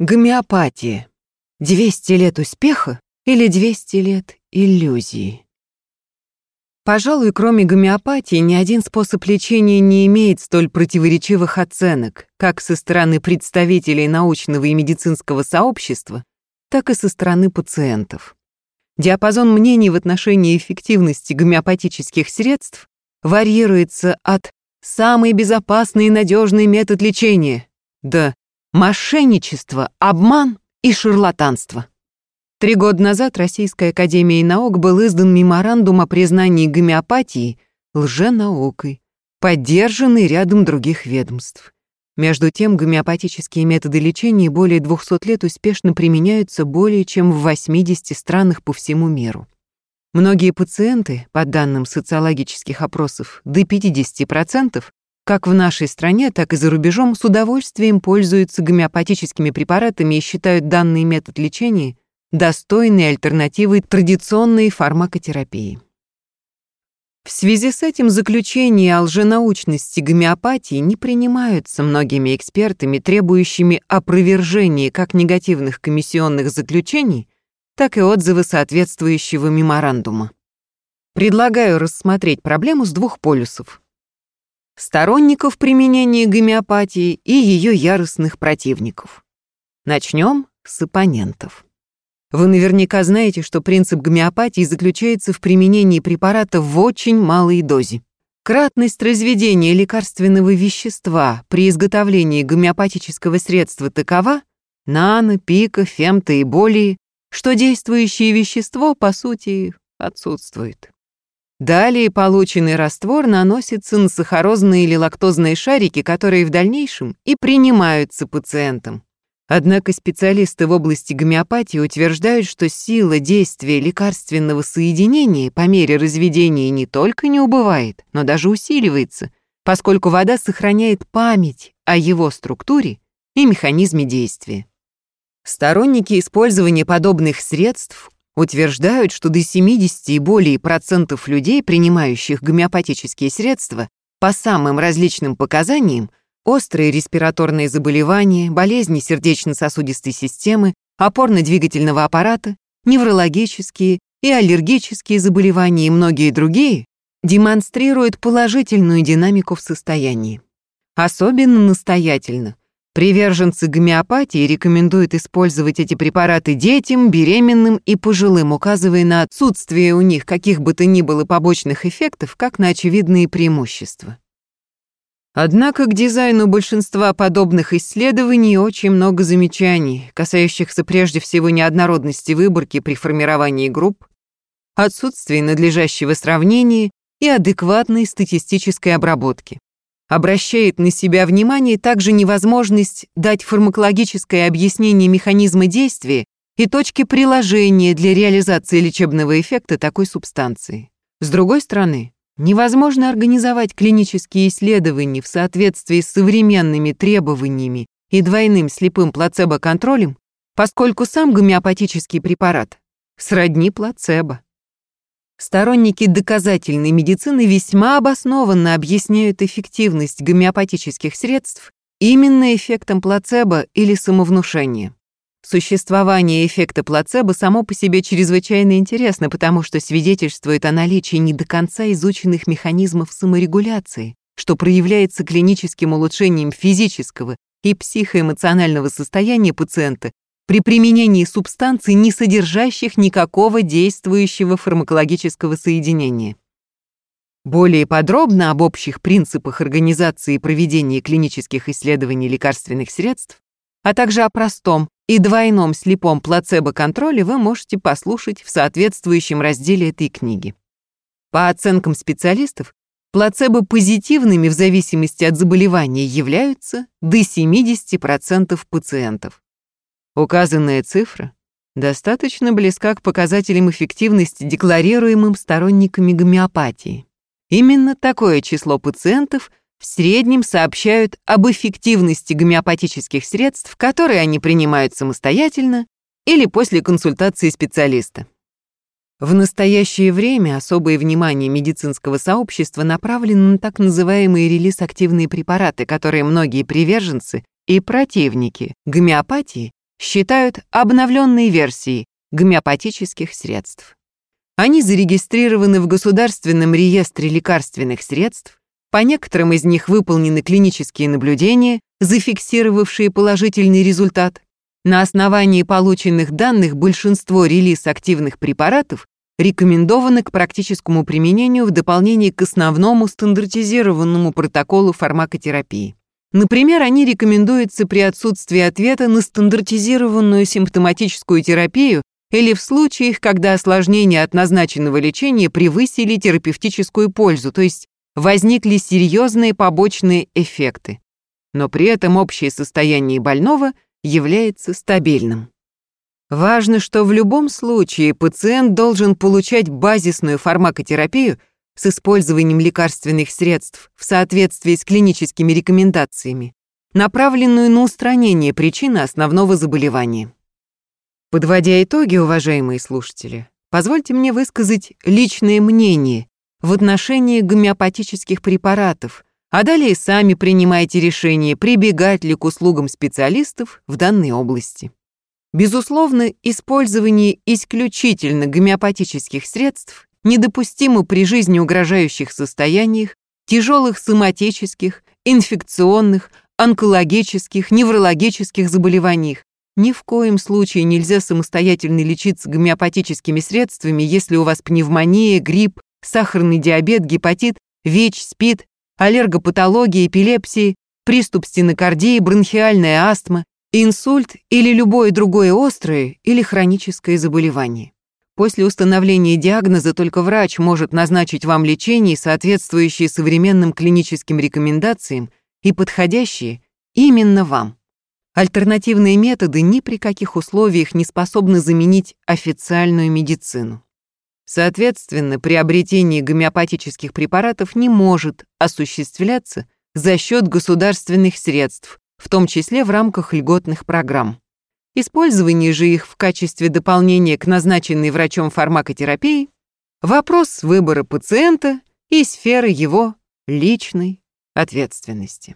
Гомеопатия. 200 лет успеха или 200 лет иллюзии? Пожалуй, кроме гомеопатии, ни один способ лечения не имеет столь противоречивых оценок, как со стороны представителей научного и медицинского сообщества, так и со стороны пациентов. Диапазон мнений в отношении эффективности гомеопатических средств варьируется от «самый безопасный и надежный метод лечения» до «мошенничество, обман и шарлатанство». Три года назад Российской Академией Наук был издан меморандум о признании гомеопатии лженаукой, поддержанный рядом других ведомств. Между тем, гомеопатические методы лечения более 200 лет успешно применяются более чем в 80 странах по всему миру. Многие пациенты, по данным социологических опросов, до 50%, как в нашей стране, так и за рубежом, с удовольствием пользуются гомеопатическими препаратами и считают данный метод лечения достойной альтернативой традиционной фармакотерапии. В связи с этим заключения о лженаучности гомеопатии не принимаются многими экспертами, требующими опровержения как негативных комиссионных заключений, так и отзывы соответствующего меморандума. Предлагаю рассмотреть проблему с двух полюсов. Сторонников применения гомеопатии и ее яростных противников. Начнем с оппонентов. Вы наверняка знаете, что принцип гомеопатии заключается в применении препарата в очень малой дозе. Кратность разведения лекарственного вещества при изготовлении гомеопатического средства такова – нано, пика, фемто и более, что действующее вещество, по сути, отсутствует. Далее полученный раствор наносится на сахарозные или лактозные шарики, которые в дальнейшем и принимаются пациентом. Однако специалисты в области гомеопатии утверждают, что сила действия лекарственного соединения по мере разведения не только не убывает, но даже усиливается, поскольку вода сохраняет память о его структуре и механизме действия. Сторонники использования подобных средств утверждают, что до 70 и более процентов людей, принимающих гомеопатические средства, по самым различным показаниям, острые респираторные заболевания, болезни сердечно-сосудистой системы, опорно-двигательного аппарата, неврологические и аллергические заболевания и многие другие демонстрируют положительную динамику в состоянии. Особенно настоятельно приверженцы гомеопатии рекомендуют использовать эти препараты детям, беременным и пожилым, указывая на отсутствие у них каких бы то ни было побочных эффектов, как на очевидные преимущества. Однако к дизайну большинства подобных исследований очень много замечаний, касающихся прежде всего неоднородности выборки при формировании групп, отсутствия надлежащего сравнения и адекватной статистической обработки. Обращает на себя внимание также невозможность дать фармакологическое объяснение механизма действия и точки приложения для реализации лечебного эффекта такой субстанции. С другой стороны, Невозможно организовать клинические исследования в соответствии с современными требованиями и двойным слепым плацебо-контролем, поскольку сам гомеопатический препарат сродни плацебо. Сторонники доказательной медицины весьма обоснованно объясняют эффективность гомеопатических средств именно эффектом плацебо или самовнушения. Существование эффекта плацебо само по себе чрезвычайно интересно, потому что свидетельствует о наличии не до конца изученных механизмов саморегуляции, что проявляется клиническим улучшением физического и психоэмоционального состояния пациента при применении субстанций, не содержащих никакого действующего фармакологического соединения. Более подробно об общих принципах организации и проведения клинических исследований лекарственных средств, а также о простом, и двойном слепом плацебо-контроле вы можете послушать в соответствующем разделе этой книги. По оценкам специалистов, плацебо позитивными в зависимости от заболевания являются до 70% пациентов. Указанная цифра достаточно близка к показателям эффективности, декларируемым сторонниками гомеопатии. Именно такое число пациентов в среднем сообщают об эффективности гомеопатических средств, которые они принимают самостоятельно или после консультации специалиста. В настоящее время особое внимание медицинского сообщества направлено на так называемые релиз-активные препараты, которые многие приверженцы и противники гомеопатии считают обновленные версии гомеопатических средств. Они зарегистрированы в Государственном реестре лекарственных средств, по некоторым из них выполнены клинические наблюдения, зафиксировавшие положительный результат. На основании полученных данных большинство релиз-активных препаратов рекомендованы к практическому применению в дополнение к основному стандартизированному протоколу фармакотерапии. Например, они рекомендуются при отсутствии ответа на стандартизированную симптоматическую терапию или в случаях, когда осложнения от назначенного лечения превысили терапевтическую пользу, то есть возникли серьезные побочные эффекты. Но при этом общее состояние больного является стабильным. Важно, что в любом случае пациент должен получать базисную фармакотерапию с использованием лекарственных средств в соответствии с клиническими рекомендациями, направленную на устранение причины основного заболевания. Подводя итоги, уважаемые слушатели, позвольте мне высказать личное мнение в отношении гомеопатических препаратов, а далее сами принимайте решение, прибегать ли к услугам специалистов в данной области. Безусловно, использование исключительно гомеопатических средств недопустимо при жизни угрожающих состояниях, тяжелых соматических, инфекционных, онкологических, неврологических заболеваниях. Ни в коем случае нельзя самостоятельно лечиться гомеопатическими средствами, если у вас пневмония, грипп, сахарный диабет, гепатит, ВИЧ, СПИД, аллергопатология, эпилепсия, приступ стенокардии, бронхиальная астма, инсульт или любое другое острое или хроническое заболевание. После установления диагноза только врач может назначить вам лечение, соответствующее современным клиническим рекомендациям и подходящее именно вам. Альтернативные методы ни при каких условиях не способны заменить официальную медицину. Соответственно, приобретение гомеопатических препаратов не может осуществляться за счет государственных средств, в том числе в рамках льготных программ. Использование же их в качестве дополнения к назначенной врачом фармакотерапии – вопрос выбора пациента и сферы его личной ответственности.